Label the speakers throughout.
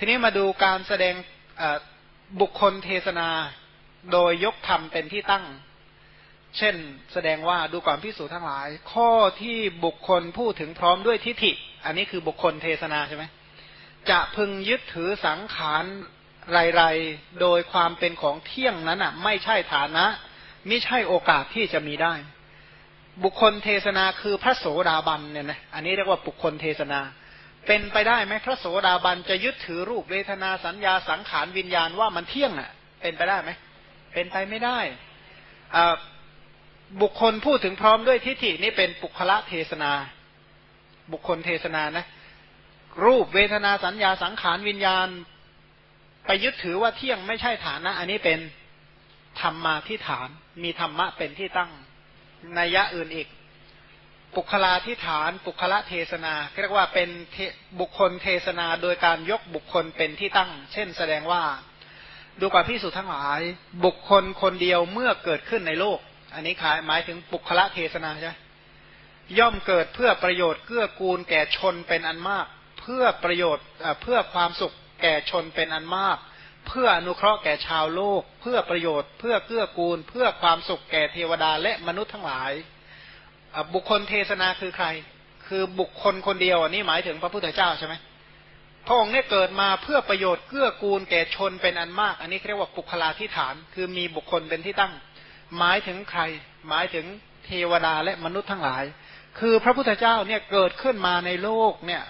Speaker 1: ทีนี้มาดูการแสดงบุคคลเทศนาโดยยกธรรมเป็นที่ตั้ง เช่น แสดงว่าดูก่อนพิสูจทั้งหลาย ข้อที่บุคคลพูดถึงพร้อมด้วยทิฏฐิ อันนี้คือบุคคลเทศนาใช่ไหมจะพึงยึดถือสังขารไรๆ โดยความเป็นของเที่ยงนั้นอะ ไม่ใช่ฐานะ ไม่ใช่โอกาสที่จะมีได้ บุคคลเทศนาคือพระโสดาบันเนี่ยนะ อันนี้เรียกว่าบุคคลเทศนา เป็นไปได้ไหมพระโสดาบันจะยึดถือรูปเวทนาสัญญาสังขารวิญญาณว่ามันเที่ยงอะ เป็นไปได้ไหมเป็นไปไม่ได้บุคคลพูดถึงพร้อมด้วยทิฏฐินี่เป็นปุคละเทศนา บุคคลเทศนานะ รูปเวทนาสัญญาสังขารวิญญาณ ไปยึดถือว่าเที่ยงไม่ใช่ฐานะ อันนี้เป็นธรรมาที่ฐาน มีธรรมะเป็นที่ตั้งนัยยะอื่นอีก ปุคลาที่ฐานปุคละเทศนาเรียกว่าเป็นบุคคลเทศนาโดยการยกบุคคลเป็นที่ตั้ง เช่น แสดงว่า ดูก่อนพิสูจทั้งหลาย บุคคลคนเดียวเมื่อเกิดขึ้นในโลก อันนี้ขายหมายถึงบุคละเทศนาใช่ย่อมเกิดเพื่อประโยชน์เกื้อกูลแก่ชนเป็นอันมาก เพื่อประโยชน์เพื่อความสุขแก่ชนเป็นอันมาก เพื่ออนุเคราะห์แก่ชาวโลก เพื่อประโยชน์ เพื่อเกื้อกูล เพื่อความสุขแก่เทวดาและมนุษย์ทั้งหลาย บุคคลเทศนาคือใคร คือบุคคลคนเดียวอันนี้หมายถึงพระพุทธเจ้าใช่ไหมพระองค์เนี่ยเกิดมาเพื่อประโยชน์เกื้อกูลแก่ชนเป็นอันมาก อันนี้เรียกว่าปุคลาธิฐาน คือมีบุคคลเป็นที่ตั้ง หมายถึงใคร หมายถึงเทวดาและมนุษย์ทั้งหลาย คือพระพุทธเจ้าเนี่ยเกิดขึ้นมาในโลกเนี่ย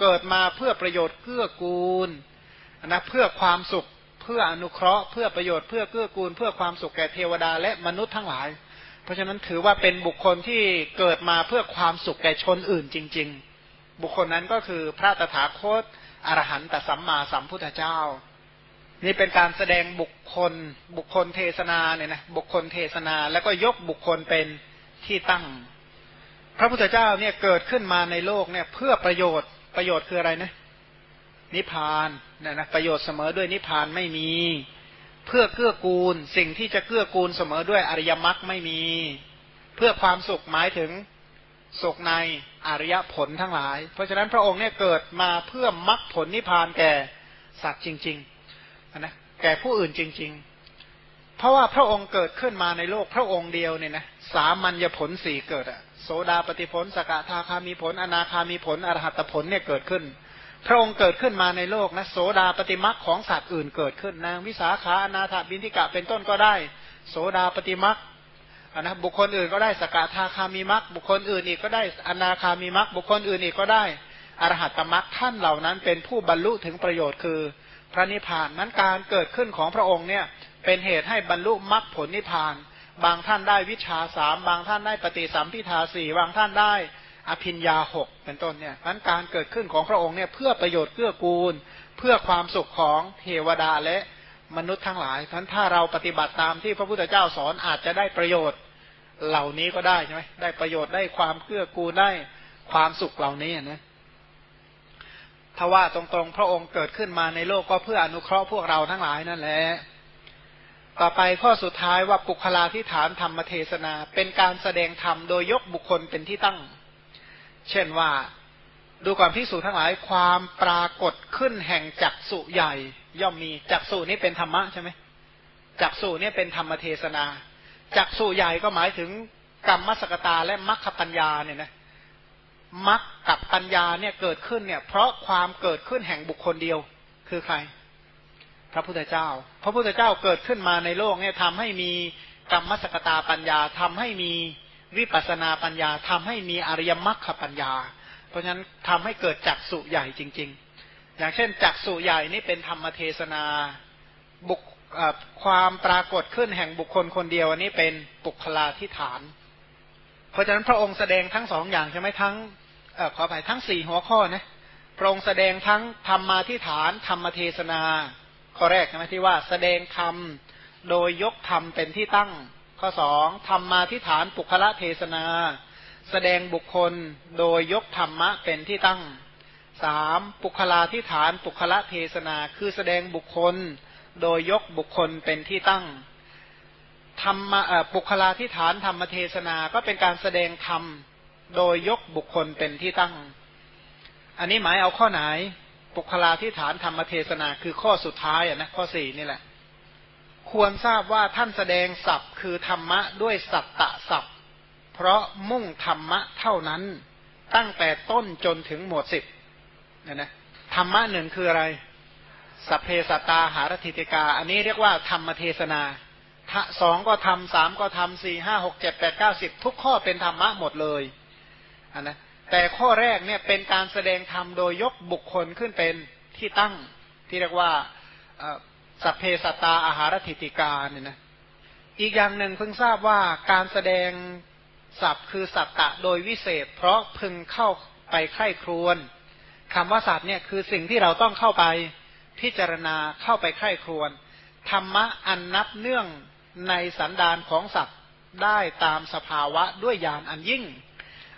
Speaker 1: เกิดมาเพื่อประโยชน์เกื้อกูลนะเพื่อความสุข เพื่ออนุเคราะห์ เพื่อประโยชน์เพื่อเกื้อกูล เพื่อความสุขแก่เทวดาและมนุษย์ทั้งหลาย พราะฉะนั้นถือว่าเป็นบุคคลที่เกิดมาเพื่อความสุขแก่ชนอื่นจริง ๆ บุคคลนั้นก็คือพระตถาคตอรหันตสัมมาสัมพุทธเจ้า นี่เป็นการแสดงบุคคล บุคคลเทศนาเนี่ยนะบุคคลเทศนา แล้วก็ยกบุคคลเป็นที่ตั้ง พระพุทธเจ้าเนี่ยเกิดขึ้นมาในโลกเนี่ยเพื่อประโยชน์ประโยชน์คืออะไรนะนิพพานเนี่ยนะประโยชน์เสมอด้วยนิพพานไม่มี เพื่อเกื้อกูล สิ่งที่จะเกื้อกูลเสมอด้วยอริยมรรคไม่มี เพื่อความสุขหมายถึงสุขในอริยผลทั้งหลาย เพราะฉะนั้นพระองค์เนี่ยเกิดมาเพื่อมรรคผลนิพพานแก่สัตว์จริงๆนะแก่ผู้อื่นจริง ๆ เพราะว่าพระองค์เกิดขึ้นมาในโลกพระองค์เดียวเนี่ยนะสามัญญผลสี่เกิดอะโสดาปฏิผลสกทาคามีผล อนาคามีผลอรหัตผลเนี่ยเกิดขึ้น พระองค์เกิดขึ้นมาในโลกนะโสดาปฏิมักของสัตว์อื่นเกิดขึ้นนางวิสาขาอนาถบินทิกะเป็นต้นก็ได้ โสดาปฏิมักนะบุคคลอื่นก็ได้สกทาคามีมักบุคคลอื่นอีกก็ได้อนาคามีมักบุคคลอื่นอีกก็ได้อรหัตตมักท่านเหล่านั้นเป็นผู้บรรลุถึงประโยชน์คือ พระนิพพานนั้นการเกิดขึ้นของพระองค์เนี่ยเป็นเหตุให้บรรลุมรรคผลนิพพาน บางท่านได้วิชาสามบางท่านได้ปฏิสัมพิทาสี่บางท่านได้ อภิญญาหกเป็นต้นเนี่ยนั้นการเกิดขึ้นของพระองค์เนี่ยเพื่อประโยชน์เพื่อกูล เพื่อความสุขของเทวดาและมนุษย์ทั้งหลายเพราะถ้าเราปฏิบัติตามที่พระพุทธเจ้าสอนอาจจะได้ประโยชน์เหล่านี้ก็ได้ใช่ไหมได้ประโยชน์ได้ความเกื้อกูลได้ความสุขเหล่านี้นะถ้าว่าตรงๆ พระองค์เกิดขึ้นมาในโลกก็เพื่ออนุเคราะห์พวกเราทั้งหลายนั่นแหละ ต่อไปข้อสุดท้ายว่าปุคลาธิฐานธรรมเทศนา เป็นการแสดงธรรมโดยยกบุคคลเป็นที่ตั้ง เช่นว่าดูก่อนพิสูจทั้งหลายความปรากฏขึ้นแห่งจักสุใหญ่ ย่อมมีจักสุนี่เป็นธรรมะใช่ไหมจักสุนี่เป็นธรรมเทศนาจักสุใหญ่ก็หมายถึงกรรมมสกตาและมัคคปัญญาเนี่ยนะมัคกับปัญญาเนี่ยเกิดขึ้นเนี่ย เพราะความเกิดขึ้นแห่งบุคคลเดียวคือใคร พระพุทธเจ้า พระพุทธเจ้าเกิดขึ้นมาในโลกเนี่ยทำให้มีกรรมมสกตาปัญญาทำให้มี วิปัสนาปัญญาทำให้มีอริยมรรคปัญญา เพราะฉะนั้นทำให้เกิดจักสุใหญ่จริง ๆ อย่างเช่นจักสุใหญ่นี่เป็นธรรมเทศนาบุคความปรากฏขึ้นแห่งบุคคลคนเดียวอันนี้เป็นปุคลาธิฐาน เพราะฉะนั้นพระองค์แสดงทั้งสองอย่างใช่ไหมทั้งอขอไปทั้งสี่หัวข้อนะพระองค์แสดงทั้งธรรมาธิฐาน ธรรมเทศนา ข้อแรกใช่ไหมที่ว่าแสดงธรรมโดยยกธรรมเป็นที่ตั้ง ข้อสองธรรมาธิฐานปุคละเทศนา แสดงบุคคลโดยยกธรรมะเป็นที่ตั้งสามปุคลาธิฐานปุคละเทศนา คือแสดงบุคคล โดยยกบุคคลเป็นที่ตั้งธรรมปุคลาธิฐานธรรมเทศนา ก็เป็นการแสดงธรรมโดยยกบุคคลเป็นที่ตั้ง อันนี้หมายเอาข้อไหนปุคลาธิฐานธรรมเทศนา คือข้อสุดท้ายอะนะข้อสี่นี่แหละ ควรทราบว่าท่านแสดงศัพท์ คือธรรมะด้วยสัตตะศัพท์ เพราะมุ่งธรรมะเท่านั้นตั้งแต่ต้นจนถึงหมวดสิบเนี่ยนะธรรมะหนึ่งคืออะไรสัพเพสตาหารติติกา อันนี้เรียกว่าธรรมเทศนาสองก็ทำสามก็ทำสี่ห้าหกเจ็ดแปดเก้าสิบทุกข้อเป็นธรรมะหมดเลยอันนะแต่ข้อแรกเนี่ยเป็นการแสดงธรรมโดยยกบุคคลขึ้นเป็นที่ตั้งที่เรียกว่า สัพเพสตาอาหารติติกาเนี่ยนะอีกอย่างหนึ่งเพิ่งทราบว่าการแสดงศัพคือสัตตะโดยวิเศษ เพราะพึงเข้าไปไข้ครวนคำว่าสัตว์เนี่ยคือสิ่งที่เราต้องเข้าไปพิจารณาเข้าไปไข้ครวนธรรมะอันนับเนื่องในสันดานของสัตว์ได้ตามสภาวะด้วยญาณอันยิ่ง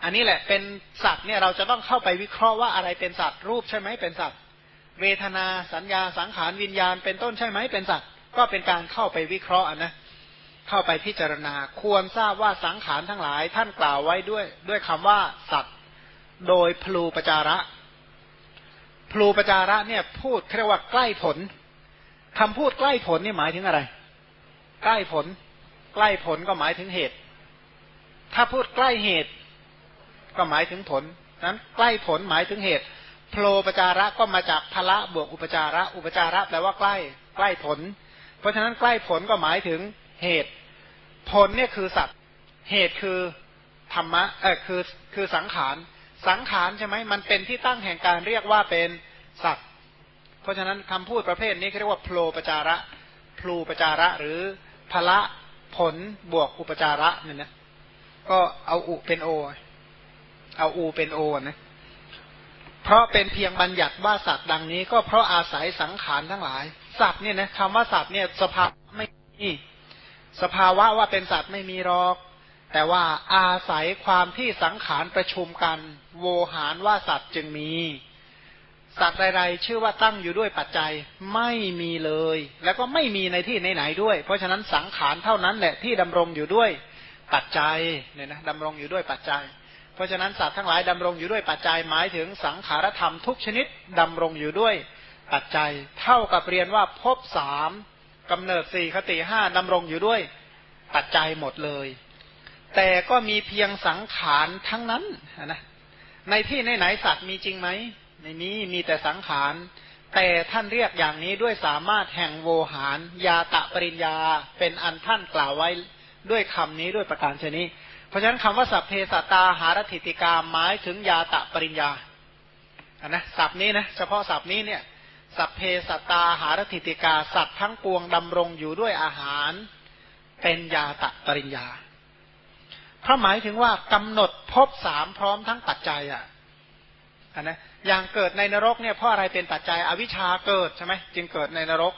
Speaker 1: อันนี้แหละเป็นสัตว์เนี่ยเราจะต้องเข้าไปวิเคราะห์ว่าอะไรเป็นสัตว์รูปใช่ไหมเป็นสัตว์ เวทนาสัญญาสังขารวิญญาณ เป็นต้นใช่ไหมเป็นสัตว์ก็เป็นการเข้าไปวิเคราะห์นะเข้าไปพิจารณา ควรทราบว่าสังขารทั้งหลายท่านกล่าวไว้ด้วย ด้วยคำว่าสัตว์ โดยพลูปจาระพลูปจาระเนี่ยพูดเรียกว่าใกล้ผลคำพูดใกล้ผลนี่หมายถึงอะไร ใกล้ผล ใกล้ผลก็หมายถึงเหตุ ถ้าพูดใกล้เหตุ ก็หมายถึงผลนั้นใกล้ผลหมายถึงเหตุ โพลปจาระก็มาจากพละบวกอุปจาระ อุปจาระแปลว่าใกล้ใกล้ผล เพราะฉะนั้นใกล้ผลก็หมายถึงเหตุ ผลเนี่ยคือสัตว์เหตุคือธรรมะเออคือคือสังขารสังขารใช่ไหมมันเป็นที่ตั้งแห่งการเรียกว่าเป็นสัตว์ เพราะฉะนั้นคำพูดประเภทนี้เรียกว่าโพลปจาระพลูปจาระหรือพละผลบวกอุปจาระเนี่ยนะก็เอาอุเป็นโอ เอาอูเป็นโอนะ เพราะเป็นเพียงบัญญัติว่าสัตว์ดังนี้ ก็เพราะอาศัยสังขารทั้งหลาย สัตว์เนี่ยนะคำว่าสัตว์เนี่ยสภาพไม่มีสภาวะว่าเป็นสัตว์ไม่มีหรอก แต่ว่าอาศัยความที่สังขารประชุมกัน โวหารว่าสัตว์จึงมี สัตว์ใดๆชื่อว่าตั้งอยู่ด้วยปัจจัยไม่มีเลย แล้วก็ไม่มีในที่ไหนๆด้วย เพราะฉะนั้นสังขารเท่านั้นแหละที่ดำรงอยู่ด้วยปัจจัยเนี่ยนะดำรงอยู่ด้วยปัจจัย เพราะฉะนั้นสัตว์ทั้งหลายดำรงอยู่ด้วยปัจจัยหมายถึงสังขารธรรมทุกชนิดดำรงอยู่ด้วยปัจจัย เท่ากับเรียนว่าพบสามกำเนิดสี่คติห้าดำรงอยู่ด้วยปัจจัยหมดเลย แต่ก็มีเพียงสังขารทั้งนั้นนะในที่ไหนๆสัตว์มีจริงไหมในนี้มีแต่สังขาร แต่ท่านเรียกอย่างนี้ด้วยสามารถแห่งโวหาร ยาตะปริญญา เป็นอันท่านกล่าวไว้ด้วยคำนี้ด้วยประการชนี้ เพราะฉะนั้นคำว่าสัพเพสัตาหารถิติกาหมายถึงยาตะปริญญาอันนะศัพนี้นะเฉพาะศัพนี้เนี่ยสัพเพสัตาหารถิติกาสัตว์ทั้งปวงดำรงอยู่ด้วยอาหารเป็นยาตะปริญญาพราะหมายถึงว่ากำหนดพบสามพร้อมทั้งปัจจัยอะอันนะอย่างเกิดในนรกเนี่ยเพราะอะไรเป็นปัจจัยอวิชชาเกิดใช่ไหมจึงเกิดในนรก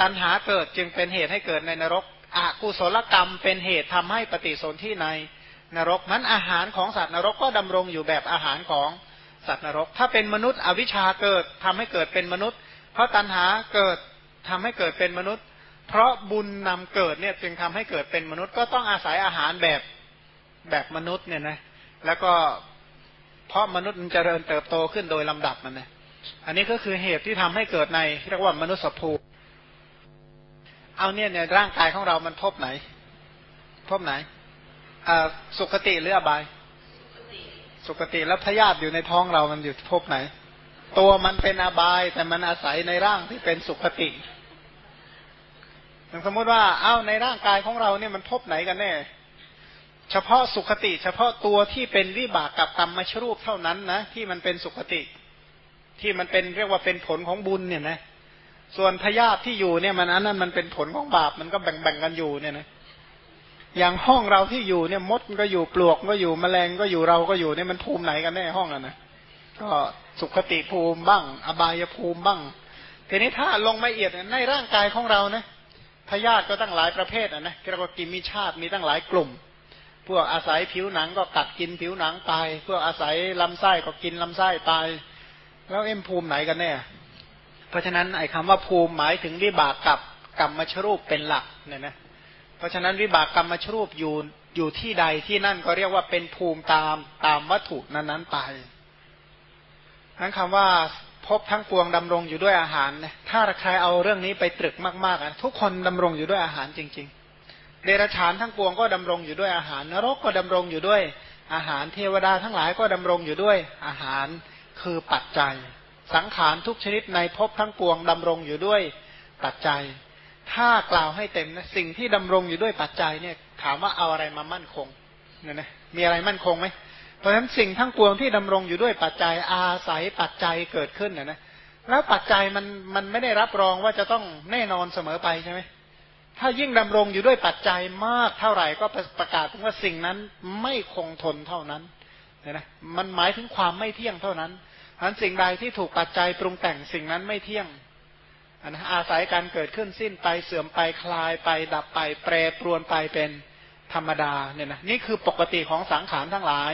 Speaker 1: ตัณหาเกิดจึงเป็นเหตุให้เกิดในนรก อกุศลกรรมเป็นเหตุทำให้ปฏิสนธิในนรกนั้นอาหารของสัตว์นรกก็ดำรงอยู่แบบอาหารของสัตว์นรก ถ้าเป็นมนุษย์อวิชชาเกิดทำให้เกิดเป็นมนุษย์ เพราะตัณหาเกิดทำให้เกิดเป็นมนุษย์ เพราะบุญนำเกิดเนี่ยจึงทำให้เกิดเป็นมนุษย์ ก็ต้องอาศัยอาหารแบบแบบมนุษย์เนี่ยนะแล้วก็เพราะมนุษย์มันจเจริญเติบโตขึ้นโดยลำดับมันนะอันนี้ก็คือเหตุที่ทำให้เกิดในเรียกว่ามนุษย์ภูมิ เอาเนี่ยในร่างกายของเรามันพบไหน พบไหนสุขติหรืออบาย สุขติแล้วพยาธิอยู่ในท้องเรามันอยู่พบไหน ตัวมันเป็นอบายแต่มันอาศัยในร่างที่เป็นสุขติสมมติว่า เอ้าในร่างกายของเราเนี่ยมันพบไหนกันแน่ เฉพาะสุขติ เฉพาะตัวที่เป็นวิบากกับกรรมมชรูปเท่านั้นนะที่มันเป็นสุขติ ที่มันเป็นเรียกว่าเป็นผลของบุญเนี่ยนะ ส่วนพยาธิที่อยู่เนี่ยมันอันนั้นมันเป็นผลของบาปมันก็แบ่งๆกันอยู่เนี่ยนะอย่างห้องเราที่อยู่เนี่ยมดก็อยู่ปลวกก็อยู่แมลงก็อยู่เราก็อยู่เนี่ยมันภูมิไหนกันแน่ห้องอะนะก็สุขติภูมิบ้าง อบายภูมิบ้าง ทีนี้ถ้าลงมาเอียดในร่างกายของเรานะพยาธิก็ตั้งหลายประเภทอะนะเรียกว่ากิมมีชาติมีตั้งหลายกลุ่ม พวกอาศัยผิวหนังก็กัดกินผิวหนังไปพวกอาศัยลำไส้ก็กินลำไส้ไป แล้วเอ็มภูมิไหนกันแน่ เพราะฉะนั้นไอ้คาว่าภูมิหมายถึงวิบากกับกรรมชรูปเป็นหลักเนี่ยนะเพราะฉะนั้นวิบากกรรมชรูปอยู่อยู่ที่ใดที่นั่นก็เรียกว่าเป็นภูมิตามตามวัตถุนั้นๆไปนั้นคำว่าพบทั้งปวงดำรงอยู่ด้วยอาหารนะถ้าใครเอาเรื่องนี้ไปตรึกมากๆนะทุกคนดำรงอยู่ด้วยอาหารจริง ๆ เดรัจฉานทั้งปวงก็ดำรงอยู่ด้วยอาหาร นรกก็ดำรงอยู่ด้วยอาหารเทวดาทั้งหลายก็ดำรงอยู่ด้วยอาหารคือปัจจัย สังขารทุกชนิดในภพทั้งปวงดำรงอยู่ด้วยปัจจัย ถ้ากล่าวให้เต็มนะสิ่งที่ดำรงอยู่ด้วยปัจจัยเนี่ย ถามว่าเอาอะไรมามั่นคงเนี่ยนะมีอะไรมั่นคงไหมเพราะฉะนั้นสิ่งทั้งปวงที่ดำรงอยู่ด้วยปัจจัยอาศัยปัจจัยเกิดขึ้นนะนะแล้วปัจจัยมันมันไม่ได้รับรองว่าจะต้องแน่นอนเสมอไปใช่ไหมถ้ายิ่งดำรงอยู่ด้วยปัจจัยมากเท่าไหร่ก็ประกาศว่าสิ่งนั้นไม่คงทนเท่านั้นเนี่ยนะมันหมายถึงความไม่เที่ยงเท่านั้น อันสิ่งใดที่ถูกปัจจัยปรุงแต่งสิ่งนั้นไม่เที่ยงอันอาศัยการเกิดขึ้นสิ้นไปเสื่อมไปคลายไป ดับไป แปรปรวนไปเป็นธรรมดาเนี่ยนะนี่คือปกติของสังขารทั้งหลาย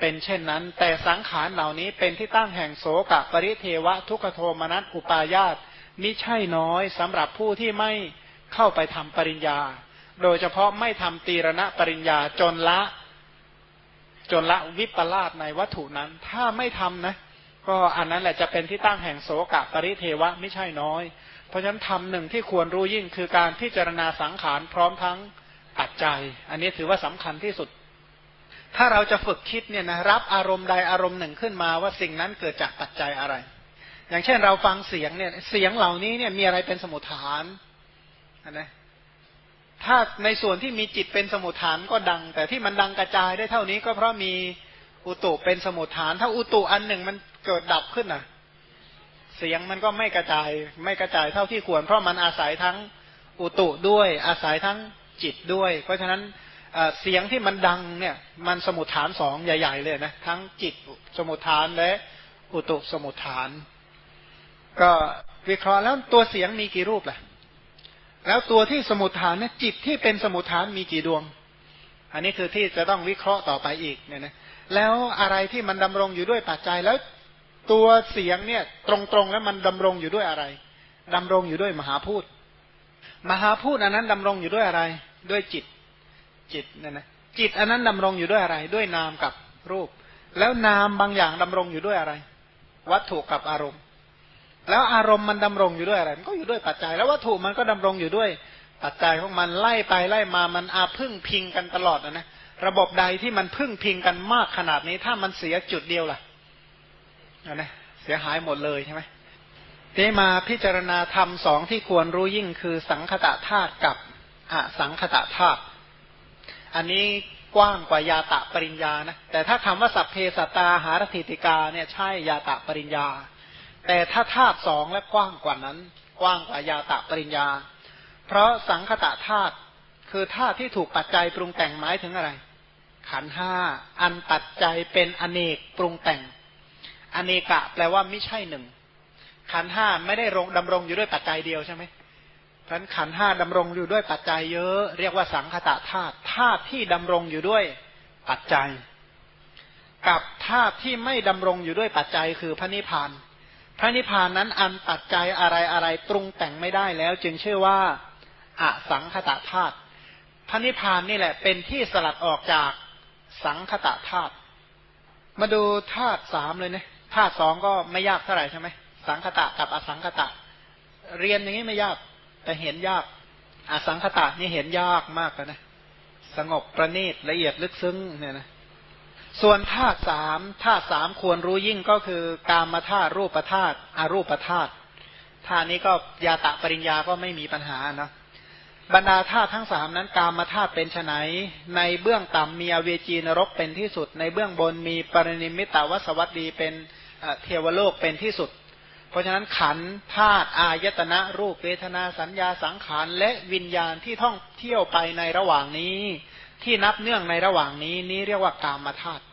Speaker 1: เป็นเช่นนั้น แต่สังขารเหล่านี้เป็นที่ตั้งแห่งโสกปริเทวะ ทุกขโทมนัสอุปายาตมิใช่น้อยสำหรับผู้ที่ไม่เข้าไปทำปริญญา โดยเฉพาะไม่ทำตีรณะปริญญาจนละ จนละวิปลาสในวัตถุนั้น ถ้าไม่ทำนะ ก็อันนั้นแหละจะเป็นที่ตั้งแห่งโสกปริเทวะไม่ใช่น้อย เพราะฉะนั้นทำหนึ่งที่ควรรู้ยิ่งคือการพิจารณาสังขารพร้อมทั้งปัจจัย อันนี้ถือว่าสำคัญที่สุด ถ้าเราจะฝึกคิดเนี่ยนะรับอารมณ์ใดอารมณ์หนึ่งขึ้นมาว่าสิ่งนั้นเกิดจากปัจจัยอะไร อย่างเช่นเราฟังเสียงเนี่ยเสียงเหล่านี้เนี่ยมีอะไรเป็นสมุทฐานนะถ้าในส่วนที่มีจิตเป็นสมุทฐานก็ดัง แต่ที่มันดังกระจายได้เท่านี้ก็เพราะมีอุตุเป็นสมุทฐาน ถ้าอุตุอันหนึ่งมัน เกิดดับขึ้นอะ เสียงมันก็ไม่กระจาย ไม่กระจายเท่าที่ควร เพราะมันอาศัยทั้งอุตุด้วย อาศัยทั้งจิตด้วย เพราะฉะนั้นเสียงที่มันดังเนี่ย มันสมุทฐานสองใหญ่ ๆ เลยนะ ทั้งจิตสมุทฐานและอุตุสมุทฐาน ก็วิเคราะห์แล้วตัวเสียงมีกี่รูปล่ะ แล้วตัวที่สมุทฐานเนี่ยจิตที่เป็นสมุทฐานมีกี่ดวง อันนี้คือที่จะต้องวิเคราะห์ต่อไปอีกเนี่ยนะแล้วอะไรที่มันดำรงอยู่ด้วยปัจจัยแล้ว ตัวเสียงเนี่ย ตรงๆแล้วมันดำรงอยู่ด้วยอะไรดำรงอยู่ด้วยมหาพูด มหาพูดอันนั้นดำรงอยู่ด้วยอะไร ด้วยจิต จิตเนี่ยนะจิตอันนั้นดำรงอยู่ด้วยอะไร ด้วยนามกับรูป แล้วนามบางอย่างดำรงอยู่ด้วยอะไร วัตถุกับอารมณ์ แล้วอารมณ์มันดำรงอยู่ด้วยอะไร มันก็อยู่ด้วยปัจจัย แล้ววัตถุมันก็ดำรงอยู่ด้วยปัจจัยของมันไล่ไปไล่มามันอาพึ่งพิงกันตลอดนะนะระบบใดที่มันพึ่งพิงกันมากขนาดนี้ ถ้ามันเสียจุดเดียวล่ะ นะเสียหายหมดเลยใช่ไหมทีมาพิจารณาธรรมสองที่ควรรู้ยิ่งคือสังคตะธาตุกับอสังคตะธาตุอันนี้กว้างกว่ายาตะปริญญานะแต่ถ้าคำว่าสัพเพสตาหารถิติกาเนี่ยใช่ยาตะปริญญา แต่ถ้าธาตุสองและกว้างกว่านั้น กว้างกว่ายาตะปริญญา เพราะสังคตะธาตุคือธาตุที่ถูกปัจจัยปรุงแต่งหมายถึงอะไร ขันห้าอันปัจจัยเป็นอเนกปรุงแต่ง อเนกะ แปลว่าไม่ใช่หนึ่งขันห้าไม่ได้รงดำรงอยู่ด้วยปัจจัยเดียวใช่ไหมเพราะนั้นขันห้าดำรงอยู่ด้วยปัจจัยเยอะ เรียกว่าสังคตะธาตุธาตุที่ดำรงอยู่ด้วยปัจจัย กับธาตุที่ไม่ดำรงอยู่ด้วยปัจจัยคือพระนิพพาน พระนิพพานนั้นอันปัจจัยอะไรอะไรปรุงแต่งไม่ได้แล้ว จึงชื่อว่าอสังคตะธาตุพระนิพพานนี่แหละ เป็นที่สลัดออกจากสังคตะธาตุมาดูธาตุสามเลยเนี่ย ธาตุสองก็ไม่ยากเท่าไหร่ใช่ไหมสังคตะกับอสังคตะ เรียนอย่างนี้ไม่ยากแต่เห็นยาก อสังขตะนี่เห็นยากมากนะสงบประณีตละเอียดลึกซึ้งเนี่ยนะส่วนธาตุสามธาตุสามควรรู้ยิ่งก็คือ กามธาตุรูปธาตุอารูปธาตุธาตุนี้ก็ยาตะปริญญาก็ไม่มีปัญหานะ บรรดาธาตุทั้งสามนั้นกามธาตุเป็นไนในเบื้องต่ำมีอเวจีนรกเป็นที่สุด ในเบื้องบนมีปรินิมิตาวสวัสดีเป็นเทวโลกเป็นที่สุด เพราะฉะนั้นขันธาตุอายตนะรูปเวทนาสัญญาสังขารและวิญญาณที่ท่องเที่ยวไปในระหว่างนี้ ที่นับเนื่องในระหว่างนี้นี้เรียกว่ากามธาตุ